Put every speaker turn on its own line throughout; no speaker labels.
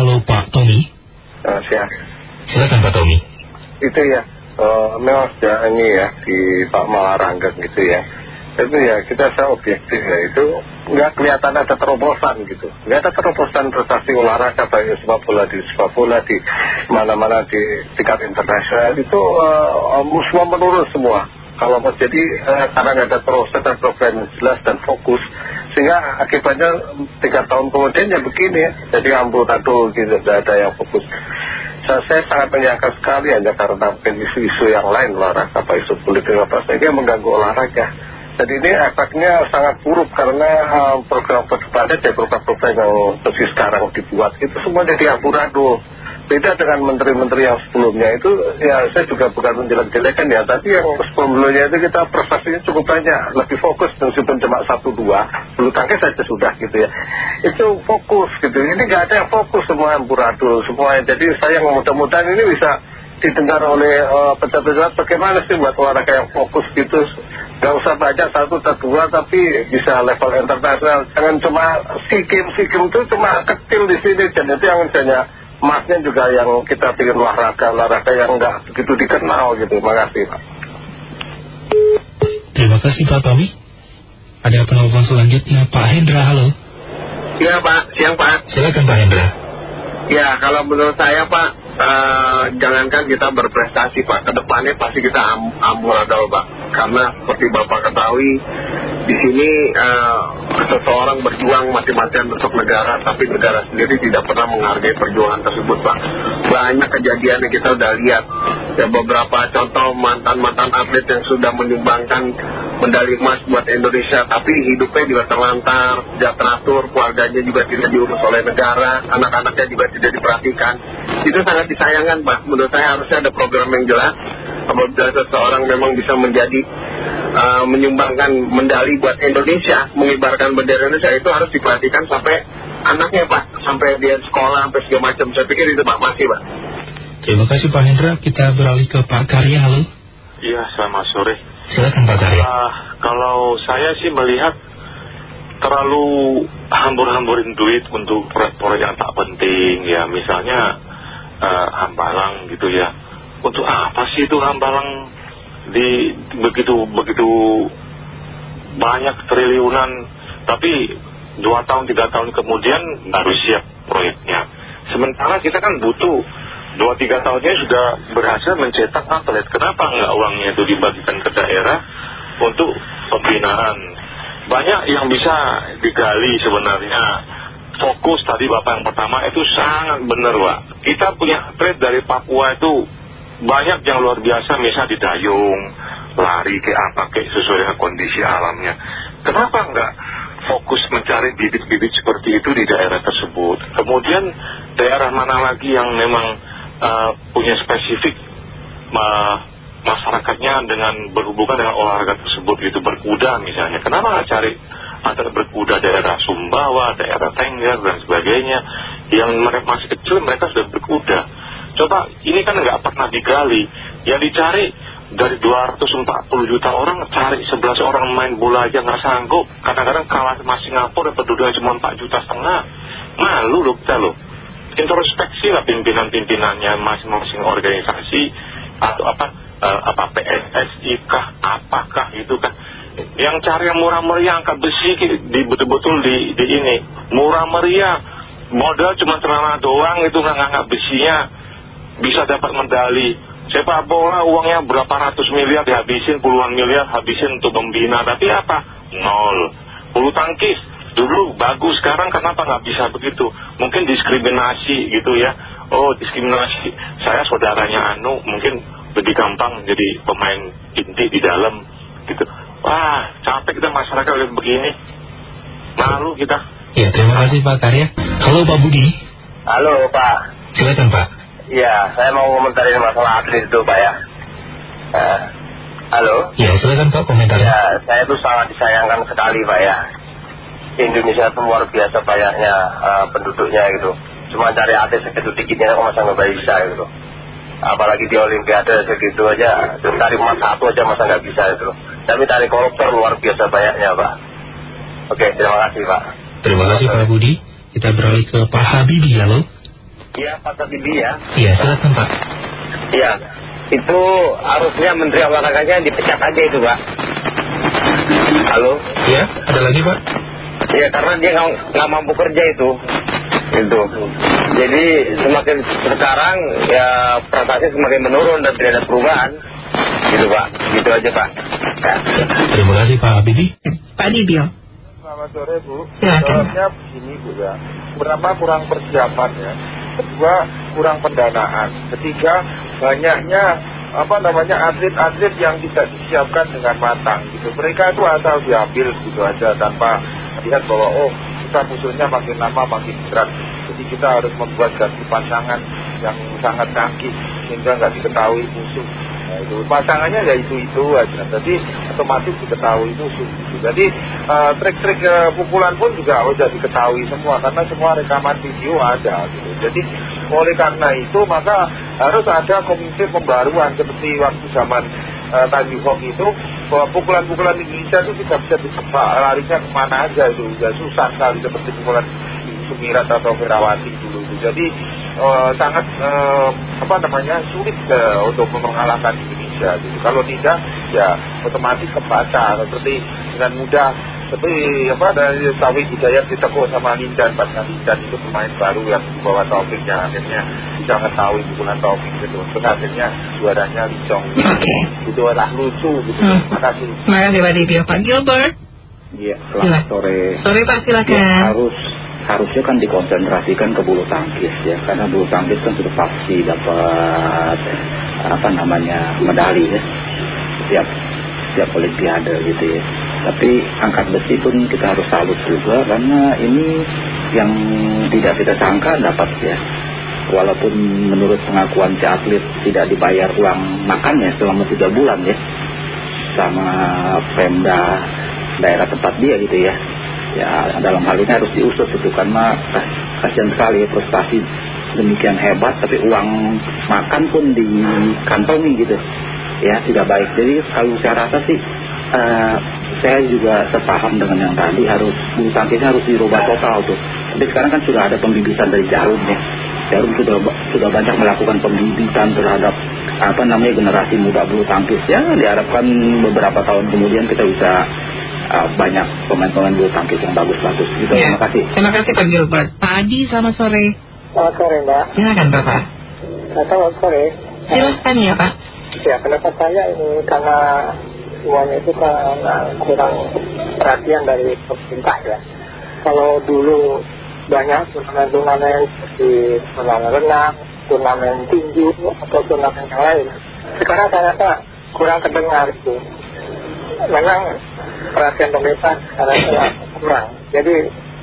halo Pak Tommy.
Uh, siap.
Silakan Pak Tommy.
Itu ya, uh, memang sudah ini ya di Pak Malarangga gitu ya. Itu ya kita saya objektif ya itu nggak kelihatan ada terobosan gitu. Nggak ada terobosan prestasi olahraga baik sepak bola di sepak bola di mana-mana di tingkat internasional itu uh, semua menurun semua kalau mau jadi eh, karena nggak ada proses dan program yang jelas dan fokus sehingga akibatnya tiga tahun kemudian ya begini ya jadi amburadul gitu nggak ada yang fokus. Saya, saya sangat menyangka sekali hanya karena isu-isu yang lain olahraga apa isu politik apa saja mengganggu olahraga. Jadi ini efeknya sangat buruk karena uh, program ke depannya dan program-program yang seperti sekarang dibuat itu semua jadi amburadul beda dengan menteri-menteri yang sebelumnya itu ya saya juga bukan menjelek-jelekan ya tapi yang sebelumnya itu kita prestasinya cukup banyak lebih fokus meskipun cuma satu dua bulu tangkis saja sudah gitu ya. Itu fokus gitu ini nggak ada yang fokus semua amburadul semua jadi saya mudah-mudahan ini bisa didengar oleh uh, pejabat-pejabat bagaimana sih buat olahraga yang fokus gitu. Nggak usah banyak satu atau dua tapi bisa level internasional. Jangan cuma sikim sikim itu cuma kecil di sini dan itu yang misalnya emasnya juga yang kita pikir olahraga olahraga yang nggak begitu dikenal gitu. Terima kasih Pak.
Terima kasih Pak Tommy. Ada penelpon selanjutnya. Pak Hendra halo.
Ya Pak. Siang Pak.
Silakan Pak Hendra.
Ya kalau menurut saya Pak uh, jangankan kita berprestasi Pak ke depannya pasti kita am amburadul Pak. Karena seperti Bapak ketahui di sini uh, seseorang berjuang mati-matian untuk negara tapi negara sendiri tidak pernah menghargai perjuangan tersebut Pak. Banyak kejadian yang kita sudah lihat. Ya beberapa contoh mantan-mantan atlet yang sudah menyumbangkan medali emas buat Indonesia tapi hidupnya juga terlantar tidak teratur keluarganya juga tidak diurus oleh negara anak-anaknya juga tidak diperhatikan. Itu sangat disayangkan Pak. Menurut saya harusnya ada program yang jelas apabila seseorang memang bisa menjadi uh, menyumbangkan medali buat Indonesia, mengibarkan bendera Indonesia itu harus diperhatikan sampai anaknya Pak, sampai dia sekolah, sampai segala macam. Saya pikir itu Pak, masih Pak.
Terima kasih Pak Hendra, kita beralih ke Pak Karya, halo.
Iya, selamat sore.
Silakan Pak Karya.
Uh, kalau saya sih melihat terlalu hambur-hamburin duit untuk proyek-proyek yang tak penting ya misalnya uh, hambalang gitu ya untuk apa sih itu hambalang di begitu begitu banyak triliunan tapi dua tahun tiga tahun kemudian baru siap proyeknya. Sementara kita kan butuh dua tiga tahunnya sudah berhasil mencetak atlet. Kenapa nggak uangnya itu dibagikan ke daerah untuk pembinaan? Banyak yang bisa digali sebenarnya. Fokus tadi Bapak yang pertama itu sangat benar Pak. Kita punya atlet dari Papua itu banyak yang luar biasa misal di dayung lari ke apa kayak sesuai dengan kondisi alamnya. Kenapa enggak fokus mencari bibit-bibit seperti itu di daerah tersebut? Kemudian daerah mana lagi yang memang uh, punya spesifik masyarakatnya dengan berhubungan dengan olahraga tersebut itu berkuda misalnya? Kenapa nggak cari antara berkuda daerah Sumbawa, daerah Tengger dan sebagainya? Yang mereka masih kecil mereka sudah berkuda coba ini kan nggak pernah digali. Yang dicari dari 240 juta orang cari 11 orang main bola aja nggak sanggup. Kadang-kadang kalah sama Singapura penduduknya cuma 4 juta setengah. Malu loh kita loh. Introspeksi lah pimpinan-pimpinannya masing-masing organisasi atau apa uh, apa PSSI kah apakah itu kan. Yang cari yang murah meriah angkat besi di betul-betul di, di ini. Murah meriah. Modal cuma celana doang itu nggak ngangkat besinya bisa dapat medali. Sepak bola uangnya berapa ratus miliar dihabisin puluhan miliar habisin untuk membina. Tapi apa? Nol. Bulu tangkis. Dulu bagus sekarang kenapa nggak bisa begitu? Mungkin diskriminasi gitu ya. Oh diskriminasi. Saya saudaranya Anu mungkin lebih gampang jadi pemain inti di dalam gitu. Wah capek kita masyarakat lihat begini. Malu kita.
Ya terima kasih Pak Karya. Halo Pak Budi.
Halo Pak.
Silakan Pak
Ya, saya mau komentarin masalah atlet itu Pak ya. Uh, halo?
Ya, silakan Pak komentar.
Ya, saya itu sangat disayangkan sekali Pak ya. Indonesia itu luar biasa banyaknya uh, penduduknya gitu. Cuma cari atlet segitu dikitnya kok masa nggak bisa gitu. Apalagi di Olimpiade segitu aja, cari emas satu aja masa nggak bisa gitu. Tapi cari koruptor luar biasa banyaknya Pak. Oke, terima kasih Pak.
Terima kasih Pak Budi. Kita beralih ke Pak Habibie, halo.
Iya Pak Tabibi ya.
Iya, silakan Pak.
Iya. Itu harusnya Menteri Olahraganya dipecat aja itu Pak. Halo.
Iya, ada lagi Pak?
Iya karena dia nggak nggak mampu kerja itu. Itu. Jadi semakin sekarang ya prestasi semakin menurun dan tidak ada perubahan. Gitu Pak. Gitu aja Pak. Ya.
Terima kasih Pak Habibie.
Pak Dibio.
Selamat sore Bu. Jawabnya begini Bu ya. Pertama kurang persiapan ya. Kedua kurang pendanaan. Ketiga banyaknya apa namanya atlet-atlet yang tidak disiapkan dengan matang gitu. Mereka itu asal diambil gitu aja tanpa lihat bahwa oh kita musuhnya makin lama makin berat. Jadi kita harus membuat ganti pasangan yang sangat canggih sehingga nggak diketahui musuh. Nah, itu pasangannya ya itu-itu aja. Jadi otomatis diketahui musuh. Gitu. Jadi eh, trik-trik eh, pukulan pun juga udah diketahui semua karena semua rekaman video ada. Gitu. Jadi oleh karena itu maka harus ada komisi pembaruan seperti waktu zaman uh, Tanji Hong itu bahwa pukulan-pukulan Indonesia itu tidak bisa ditebak larinya ke mana aja itu udah susah sekali seperti pukulan Sumirat atau Firawati dulu itu. Jadi eh, sangat eh, apa namanya sulit eh, untuk mengalahkan Indonesia gitu. Kalau tidak ya otomatis kebaca seperti dengan mudah seperti apa dari Tawi Hidayat ditekuk sama Lindan Pasca Lindan itu pemain baru yang dibawa Taufik yang akhirnya bisa mengetahui pukulan Taufik gitu. Terus akhirnya juaranya Licong.
Oke.
Itu adalah lucu gitu.
Hmm.
Terima kasih.
Terima kasih Pak Dibio. Pak Gilbert.
Iya, selamat sore.
Sore Pak,
Ya,
silakan.
harus harusnya kan dikonsentrasikan ke bulu tangkis ya, karena bulu tangkis kan sudah pasti dapat apa namanya medali ya, setiap setiap olimpiade gitu ya. Tapi angkat besi pun kita harus salut juga karena ini yang tidak kita sangka dapat ya. Walaupun menurut pengakuan si atlet tidak dibayar uang makannya selama tiga bulan ya sama Pemda daerah tempat dia gitu ya ya dalam hal ini harus diusut itu karena kas- kasihan sekali ya prestasi demikian hebat tapi uang makan pun dikantongi gitu. Ya tidak baik. Jadi kalau saya rasa sih eh, saya juga sepaham dengan yang tadi harus bulu tangkisnya harus dirubah total tuh. Tapi sekarang kan sudah ada pembibitan dari jarum ya. Jarum sudah sudah banyak melakukan pembibitan terhadap apa namanya generasi muda bulu tangkis. Ya diharapkan beberapa tahun kemudian kita bisa uh, banyak pemain-pemain bulu tangkis yang bagus-bagus gitu
Ya.
terima kasih
Terima kasih Pak Gilbert. Pak Adi, selamat sore.
Selamat sore Mbak.
Silakan Bapak.
Selamat sore.
Silahkan ya Pak.
Ya pendapat saya ini karena semuanya itu karena kurang perhatian dari pemerintah ya. Kalau dulu banyak turnamen-turnamen seperti turnamen renang, turnamen tinju atau turnamen yang lain. Sekarang saya rasa kurang terdengar itu. Memang perhatian pemerintah sekarang kurang. Jadi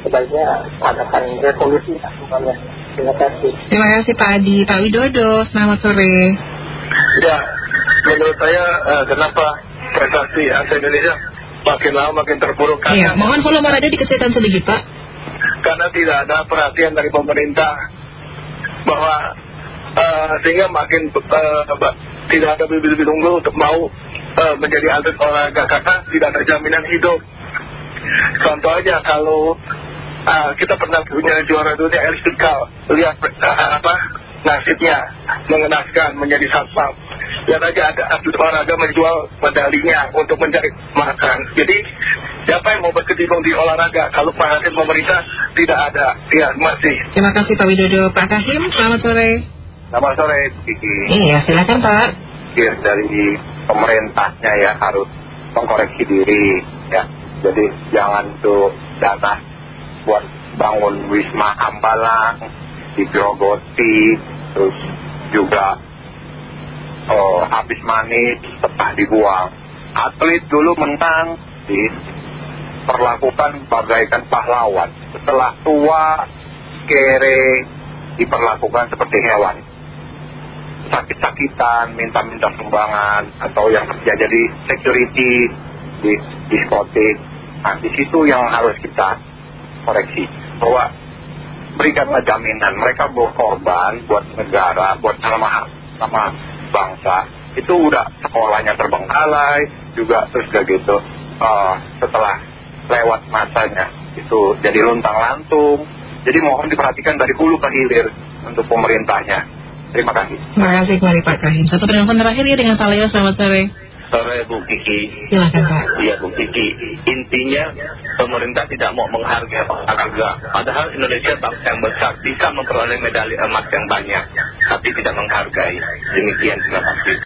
sebaiknya adakan revolusi semuanya. Terima kasih.
Terima kasih Pak Adi. Pak Widodo, selamat sore.
Ya, menurut saya eh, kenapa prestasi atlet Indonesia makin lama makin terpuruk
Iya,
karena,
mohon volume radio dikecilkan sedikit Pak.
karena tidak ada perhatian dari pemerintah bahwa eh, sehingga makin eh, tidak ada bibit-bibit unggul untuk mau eh, menjadi atlet olahraga karena tidak ada jaminan hidup. Contoh aja kalau eh, kita pernah punya juara dunia Elis Pikal, lihat eh, apa nasibnya mengenaskan menjadi satpam. Lihat aja ada atlet olahraga menjual medalinya untuk mencari makan. Jadi siapa yang mau berkecimpung di olahraga kalau perhatian pemerintah tidak ada? Ya masih.
Terima kasih Pak Widodo. Pak Kahim, selamat sore.
Selamat sore Kiki.
Iya, silakan Pak.
pikir dari pemerintahnya ya harus mengkoreksi diri ya. Jadi jangan tuh dana buat bangun wisma Ambalang digerogoti terus juga oh, habis manis tetap dibuang. Atlet dulu menang diperlakukan bagaikan pahlawan. Setelah tua kere diperlakukan seperti hewan sakit-sakitan, minta-minta sumbangan, atau yang kerja jadi security di diskotik. Nah, di situ yang harus kita koreksi. Bahwa berikanlah jaminan, mereka berkorban buat negara, buat nama, nama bangsa. Itu udah sekolahnya terbengkalai, juga terus kayak gitu. eh, setelah lewat masanya, itu jadi luntang-lantung,
Jadi mohon diperhatikan dari hulu ke hilir untuk pemerintahnya. Terima kasih.
Terima kasih kembali Pak Kahim. Satu penelpon terakhir ya dengan Pak Leo, selamat sore.
Sore Bu Kiki.
Silakan Pak.
Iya Bu Kiki. Intinya pemerintah tidak mau menghargai olahraga. Padahal Indonesia bangsa yang besar bisa memperoleh medali emas yang banyak, tapi tidak menghargai. Demikian terima kasih.